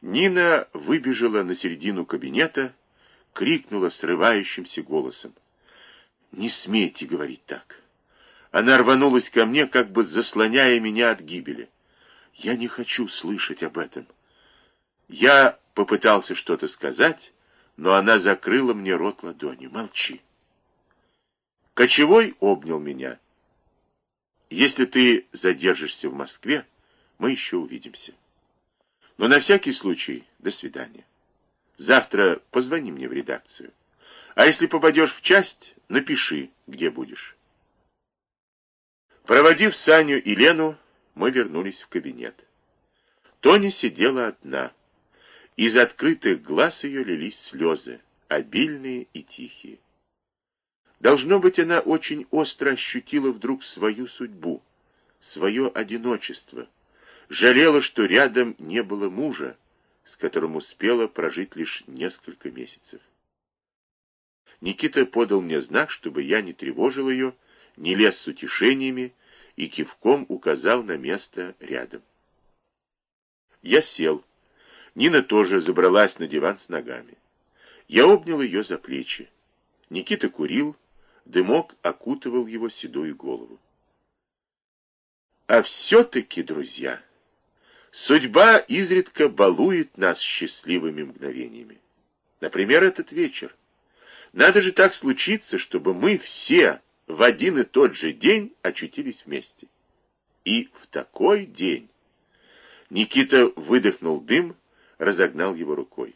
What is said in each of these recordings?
Нина выбежала на середину кабинета, крикнула срывающимся голосом. «Не смейте говорить так!» Она рванулась ко мне, как бы заслоняя меня от гибели. «Я не хочу слышать об этом!» Я попытался что-то сказать, но она закрыла мне рот ладонью. «Молчи!» Кочевой обнял меня. «Если ты задержишься в Москве, мы еще увидимся. Но на всякий случай, до свидания. Завтра позвони мне в редакцию. А если попадешь в часть, напиши, где будешь». Проводив Саню и Лену, мы вернулись в кабинет. Тоня сидела одна. Из открытых глаз ее лились слезы, обильные и тихие. Должно быть, она очень остро ощутила вдруг свою судьбу, свое одиночество. Жалела, что рядом не было мужа, с которым успела прожить лишь несколько месяцев. Никита подал мне знак, чтобы я не тревожил ее, не лез с утешениями и кивком указал на место рядом. Я сел. Нина тоже забралась на диван с ногами. Я обнял ее за плечи. Никита курил, дымок окутывал его седую голову. А все-таки, друзья, судьба изредка балует нас счастливыми мгновениями. Например, этот вечер. Надо же так случиться, чтобы мы все в один и тот же день очутились вместе. И в такой день Никита выдохнул дым, разогнал его рукой.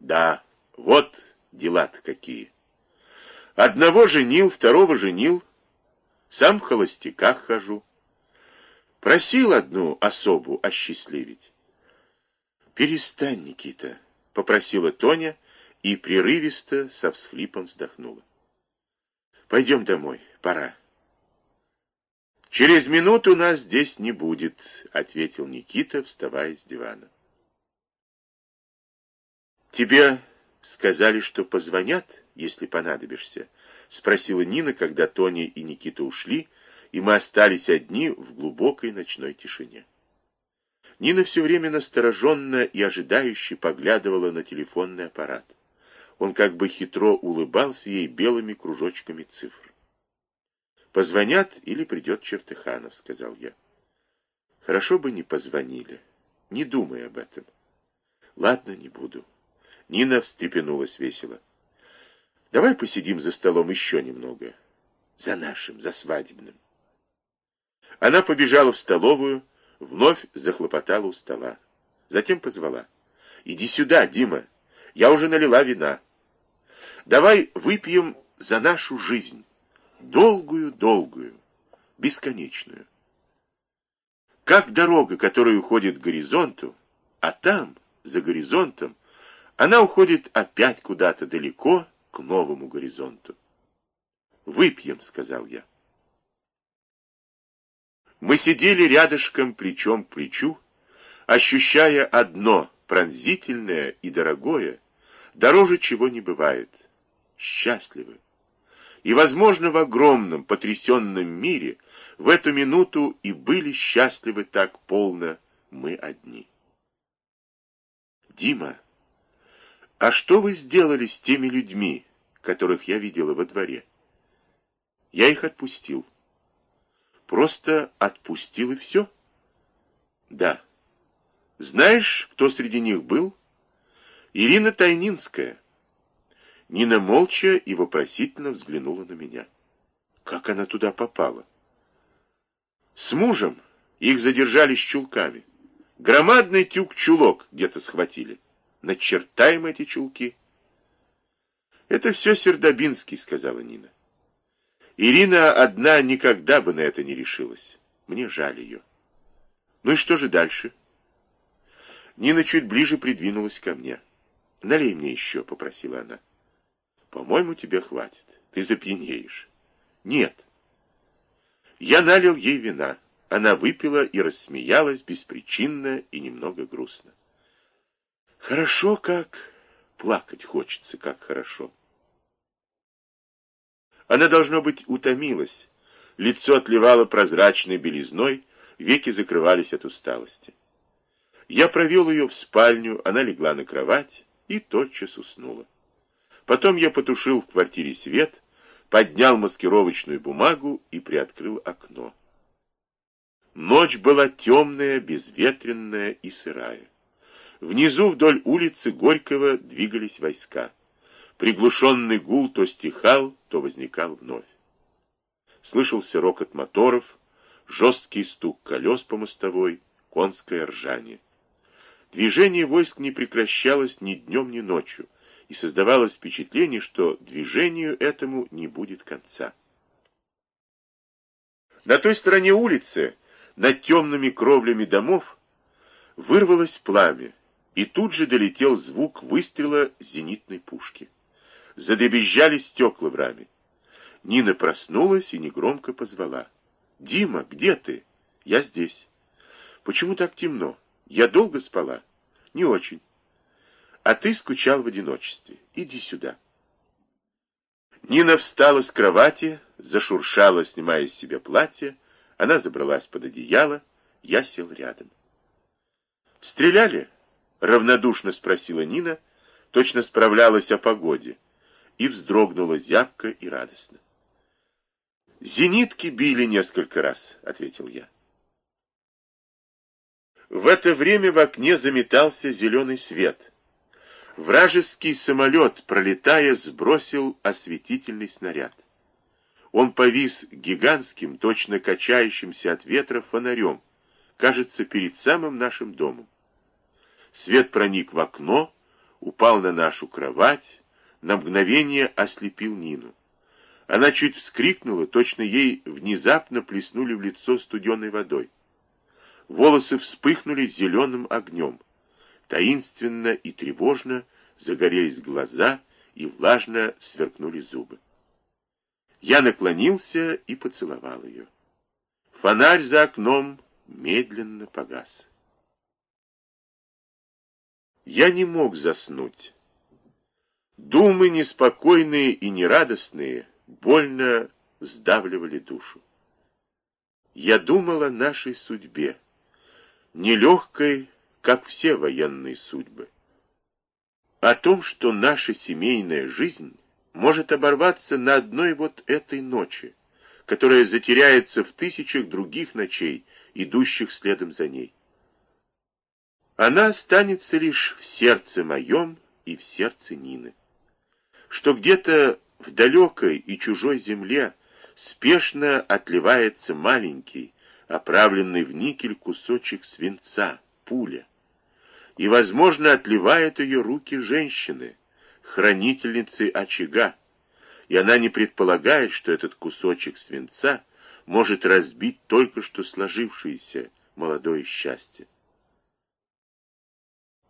Да, вот дела-то какие. Одного женил, второго женил, сам в холостяках хожу. Просил одну особу осчастливить. Перестань, Никита, попросила Тоня и прерывисто со всхлипом вздохнула. Пойдем домой, пора. Через минуту нас здесь не будет, ответил Никита, вставая с дивана. Тебе сказали, что позвонят, если понадобишься, спросила Нина, когда Тоня и Никита ушли, и мы остались одни в глубокой ночной тишине. Нина все время настороженно и ожидающе поглядывала на телефонный аппарат. Он как бы хитро улыбался ей белыми кружочками цифр. «Позвонят или придет Чертыханов», — сказал я. «Хорошо бы не позвонили. Не думай об этом». «Ладно, не буду». Нина встрепенулась весело. «Давай посидим за столом еще немного. За нашим, за свадебным». Она побежала в столовую, вновь захлопотала у стола. Затем позвала. «Иди сюда, Дима. Я уже налила вина». Давай выпьем за нашу жизнь, долгую-долгую, бесконечную. Как дорога, которая уходит к горизонту, а там, за горизонтом, она уходит опять куда-то далеко, к новому горизонту. «Выпьем», — сказал я. Мы сидели рядышком, плечом к плечу, ощущая одно пронзительное и дорогое, дороже чего не бывает — счастливы. И, возможно, в огромном, потрясенном мире в эту минуту и были счастливы так полно мы одни. Дима, а что вы сделали с теми людьми, которых я видела во дворе? Я их отпустил. Просто отпустил и все? Да. Знаешь, кто среди них был? Ирина Тайнинская. Нина молча и вопросительно взглянула на меня. Как она туда попала? С мужем их задержали с чулками. Громадный тюк-чулок где-то схватили. Начертаем эти чулки. Это все Сердобинский, сказала Нина. Ирина одна никогда бы на это не решилась. Мне жаль ее. Ну и что же дальше? Нина чуть ближе придвинулась ко мне. «Налей мне еще», — попросила она. По-моему, тебе хватит. Ты запьянеешь. Нет. Я налил ей вина. Она выпила и рассмеялась беспричинно и немного грустно. Хорошо как... Плакать хочется, как хорошо. Она, должно быть, утомилась. Лицо отливало прозрачной белизной, веки закрывались от усталости. Я провел ее в спальню, она легла на кровать и тотчас уснула. Потом я потушил в квартире свет, поднял маскировочную бумагу и приоткрыл окно. Ночь была темная, безветренная и сырая. Внизу вдоль улицы Горького двигались войска. Приглушенный гул то стихал, то возникал вновь. Слышался рокот моторов, жесткий стук колес по мостовой, конское ржание. Движение войск не прекращалось ни днем, ни ночью, и создавалось впечатление, что движению этому не будет конца. На той стороне улицы, над темными кровлями домов, вырвалось пламя, и тут же долетел звук выстрела зенитной пушки. Задребезжали стекла в раме. Нина проснулась и негромко позвала. «Дима, где ты?» «Я здесь». «Почему так темно?» «Я долго спала?» «Не очень». «А ты скучал в одиночестве. Иди сюда». Нина встала с кровати, зашуршала, снимая с себя платье. Она забралась под одеяло. Я сел рядом. «Стреляли?» — равнодушно спросила Нина. Точно справлялась о погоде. И вздрогнула зябко и радостно. «Зенитки били несколько раз», — ответил я. В это время в окне заметался зеленый свет. Вражеский самолет, пролетая, сбросил осветительный снаряд. Он повис гигантским, точно качающимся от ветра фонарем, кажется, перед самым нашим домом. Свет проник в окно, упал на нашу кровать, на мгновение ослепил Нину. Она чуть вскрикнула, точно ей внезапно плеснули в лицо студеной водой. Волосы вспыхнули зеленым огнем. Таинственно и тревожно загорелись глаза и влажно сверкнули зубы. Я наклонился и поцеловал ее. Фонарь за окном медленно погас. Я не мог заснуть. Думы неспокойные и нерадостные больно сдавливали душу. Я думал о нашей судьбе, нелегкой, как все военные судьбы. О том, что наша семейная жизнь может оборваться на одной вот этой ночи, которая затеряется в тысячах других ночей, идущих следом за ней. Она останется лишь в сердце моем и в сердце Нины. Что где-то в далекой и чужой земле спешно отливается маленький, оправленный в никель кусочек свинца, пуля. И, возможно, отливает ее руки женщины, хранительницы очага, и она не предполагает, что этот кусочек свинца может разбить только что сложившееся молодое счастье.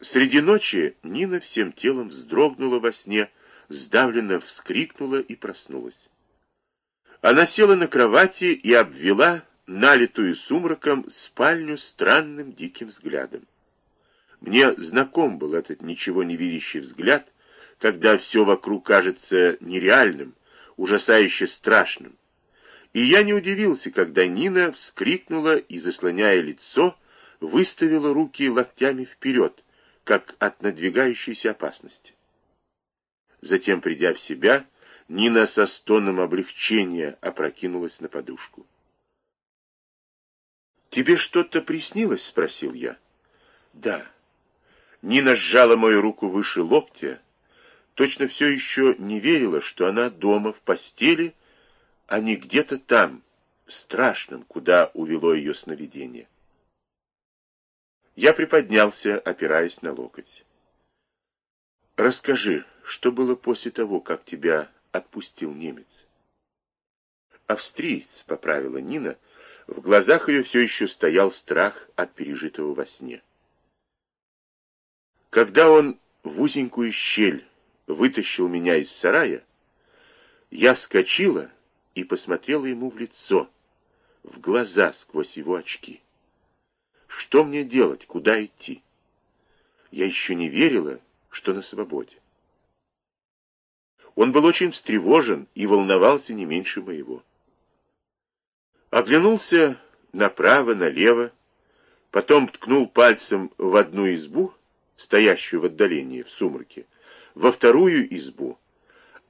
Среди ночи Нина всем телом вздрогнула во сне, сдавленно вскрикнула и проснулась. Она села на кровати и обвела налитую сумраком спальню странным диким взглядом. Мне знаком был этот ничего не видящий взгляд, когда все вокруг кажется нереальным, ужасающе страшным. И я не удивился, когда Нина вскрикнула и, заслоняя лицо, выставила руки локтями вперед, как от надвигающейся опасности. Затем, придя в себя, Нина со стоном облегчения опрокинулась на подушку. «Тебе что-то приснилось?» — спросил я. «Да». Нина сжала мою руку выше локтя, точно все еще не верила, что она дома, в постели, а не где-то там, в страшном, куда увело ее сновидение. Я приподнялся, опираясь на локоть. «Расскажи, что было после того, как тебя отпустил немец?» «Австриец», — поправила Нина, в глазах ее все еще стоял страх от пережитого во сне. Когда он в узенькую щель вытащил меня из сарая, я вскочила и посмотрела ему в лицо, в глаза сквозь его очки. Что мне делать, куда идти? Я еще не верила, что на свободе. Он был очень встревожен и волновался не меньше моего. Оглянулся направо, налево, Потом ткнул пальцем в одну избу, стоящую в отдалении, в сумраке, во вторую избу,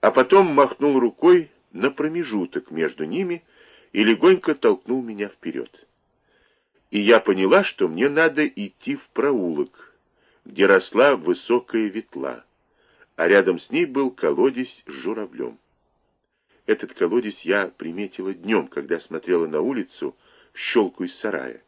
а потом махнул рукой на промежуток между ними и легонько толкнул меня вперед. И я поняла, что мне надо идти в проулок, где росла высокая ветла, а рядом с ней был колодец с журавлем. Этот колодец я приметила днем, когда смотрела на улицу в щелку из сарая.